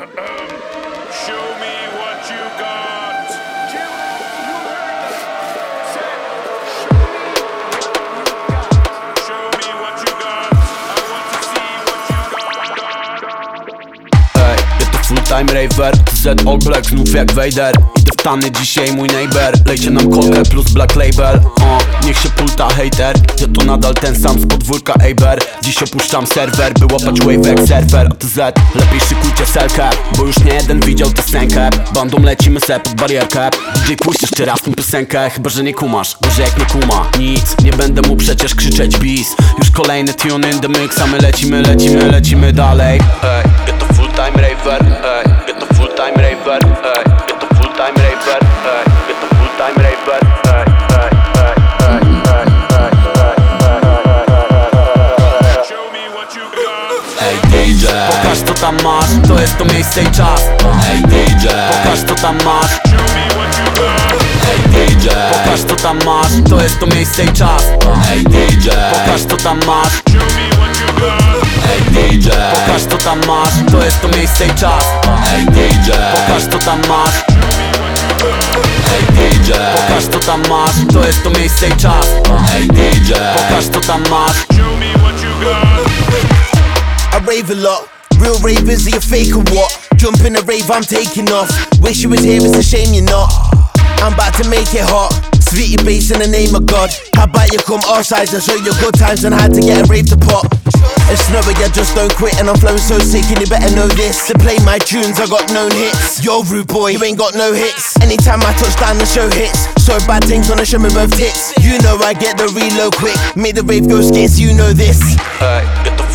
Show me what you got. Full time raver Z all black znów jak Vader. Idę w tany dzisiaj mój neighbor. Lejcie nam kolkę plus black label. O, Pulta hater Ja to nadal ten sam z podwórka Aber Dziś opuszczam serwer, by łapać wave jak surfer A to Z, lepiej szykujcie selkę Bo już nie jeden widział tę scenkę. Bandą lecimy se pod barierkę. DJ puść jeszcze raz tą piosenkę? Chyba, że nie kumasz, gorzej jak nie kuma Nic, nie będę mu przecież krzyczeć bis. Już kolejny tune in the mix A my lecimy, lecimy, lecimy dalej. Ej, ja to full time raver. Ej, ja to full time raver. Ej, ja to full time raver. Ej, ja to full time raver tam masz, to jest to miejsce i czas Ej DJ Pokaż co tam masz Show me what you got. Ej DJ Pokaż co tam masz, to jest to miejsce i czas Ej DJ Pokaż co tam masz Show me what you got. Ej DJ Pokaż co tam masz, to jest to miejsce i czas Ej DJ Pokaż co tam masz Ej DJ Pokaż co tam masz, to jest to miejsce i czas Ej DJ Pokaż co tam masz Show me what you got. I rave a lot. Real ravers, are you fake or what? Jump in the rave, I'm taking off. Wish you was here, it's a shame you're not. I'm about to make it hot. Sweetie bass in the name of God. How about you come our sides and show your good times and how to get a rave to pop? It's snowy, I just don't quit, and I'm flowing so sick, and you better know this. To play my tunes, I got known hits. Yo, rude boy, you ain't got no hits. Anytime I touch down, the show hits. So bad things wanna show me both tits. You know I get the reload quick. Make the rave go skits, you know this.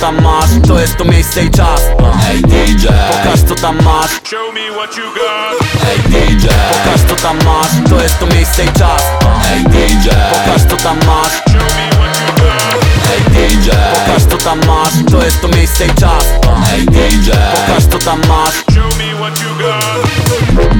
tam masz, to jest to miejsce i czas. Ej DJ Pokaż co tam masz. Show me what you got. Ej DJ Pokaż co tam masz, to jest to miejsce i czas. Ej DJ Pokaż co tam masz. Show me what you got. Ej DJ Pokaż co tam masz, to jest to miejsce i czas. Ej DJ Pokaż co tam masz. Show me what you got.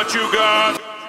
what you got.